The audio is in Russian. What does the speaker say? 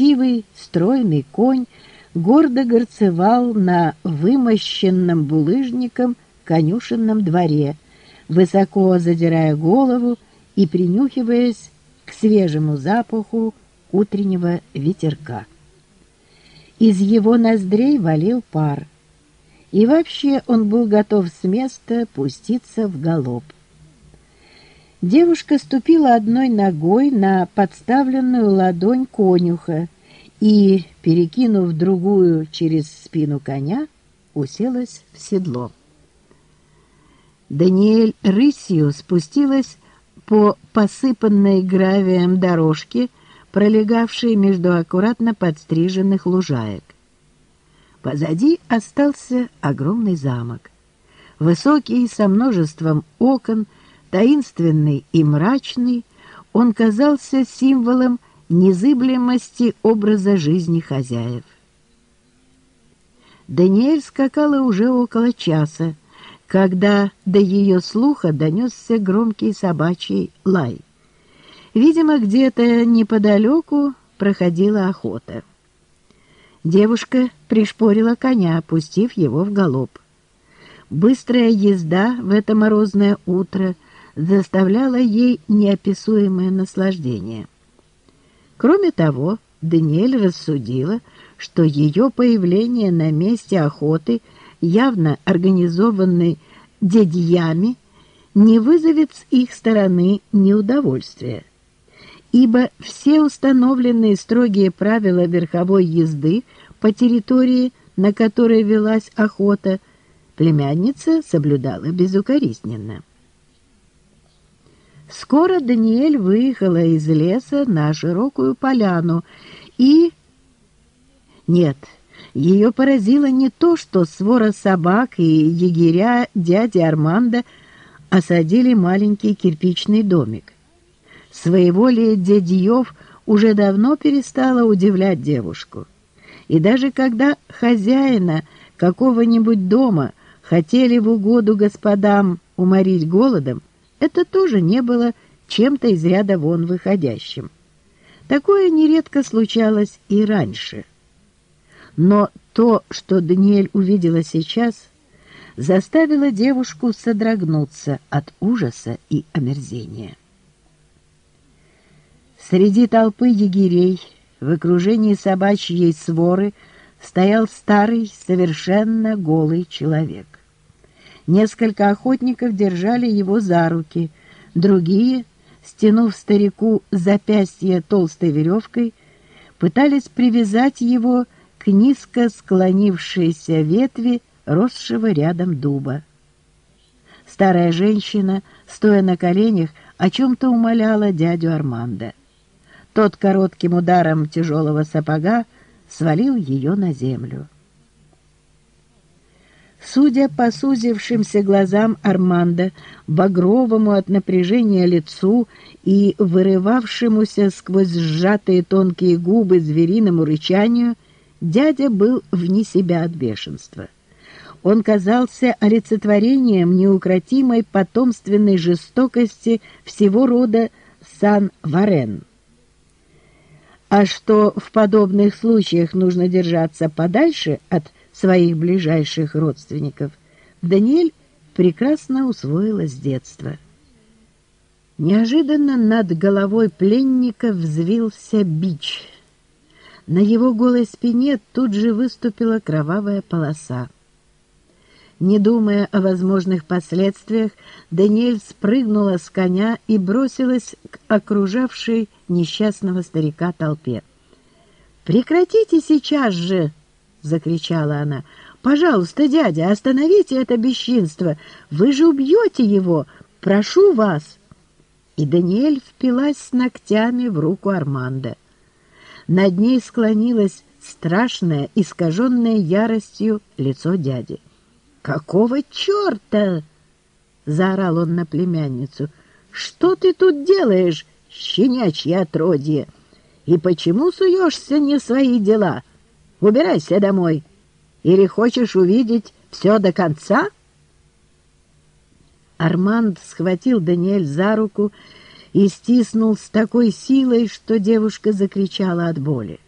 красивый, стройный конь гордо горцевал на вымощенном булыжником конюшенном дворе, высоко задирая голову и принюхиваясь к свежему запаху утреннего ветерка. Из его ноздрей валил пар, и вообще он был готов с места пуститься в галоп. Девушка ступила одной ногой на подставленную ладонь конюха и, перекинув другую через спину коня, уселась в седло. Даниэль рысью спустилась по посыпанной гравием дорожке, пролегавшей между аккуратно подстриженных лужаек. Позади остался огромный замок. Высокий, со множеством окон, таинственный и мрачный, он казался символом незыблемости образа жизни хозяев. Даниэль скакала уже около часа, когда до ее слуха донесся громкий собачий лай. Видимо, где-то неподалеку проходила охота. Девушка пришпорила коня, опустив его в галоп. Быстрая езда в это морозное утро заставляла ей неописуемое наслаждение. Кроме того, Даниэль рассудила, что ее появление на месте охоты, явно организованной дядьями, не вызовет с их стороны неудовольствия, ибо все установленные строгие правила верховой езды по территории, на которой велась охота, племянница соблюдала безукоризненно. Скоро Даниэль выехала из леса на широкую поляну и... Нет, ее поразило не то, что свора собак и егеря дяди Армандо осадили маленький кирпичный домик. Своеволие дядьев уже давно перестало удивлять девушку. И даже когда хозяина какого-нибудь дома хотели в угоду господам уморить голодом, это тоже не было чем-то из ряда вон выходящим. Такое нередко случалось и раньше. Но то, что Даниэль увидела сейчас, заставило девушку содрогнуться от ужаса и омерзения. Среди толпы егерей, в окружении собачьей своры, стоял старый, совершенно голый человек. Несколько охотников держали его за руки, другие, стянув старику запястье толстой веревкой, пытались привязать его к низко склонившейся ветви росшего рядом дуба. Старая женщина, стоя на коленях, о чем-то умоляла дядю Армандо. Тот коротким ударом тяжелого сапога свалил ее на землю. Судя по сузившимся глазам Армандо, багровому от напряжения лицу и вырывавшемуся сквозь сжатые тонкие губы звериному рычанию, дядя был вне себя от бешенства. Он казался олицетворением неукротимой потомственной жестокости всего рода Сан-Варен. А что в подобных случаях нужно держаться подальше от своих ближайших родственников, Даниэль прекрасно усвоила с детства. Неожиданно над головой пленника взвился бич. На его голой спине тут же выступила кровавая полоса. Не думая о возможных последствиях, Даниэль спрыгнула с коня и бросилась к окружавшей несчастного старика толпе. «Прекратите сейчас же!» — закричала она. «Пожалуйста, дядя, остановите это бесчинство! Вы же убьете его! Прошу вас!» И Даниэль впилась с ногтями в руку Армандо. Над ней склонилось страшное, искаженное яростью лицо дяди. «Какого черта?» — заорал он на племянницу. «Что ты тут делаешь, щенячье отродье? И почему суешься не свои дела?» Убирайся домой. Или хочешь увидеть все до конца?» Арманд схватил Даниэль за руку и стиснул с такой силой, что девушка закричала от боли.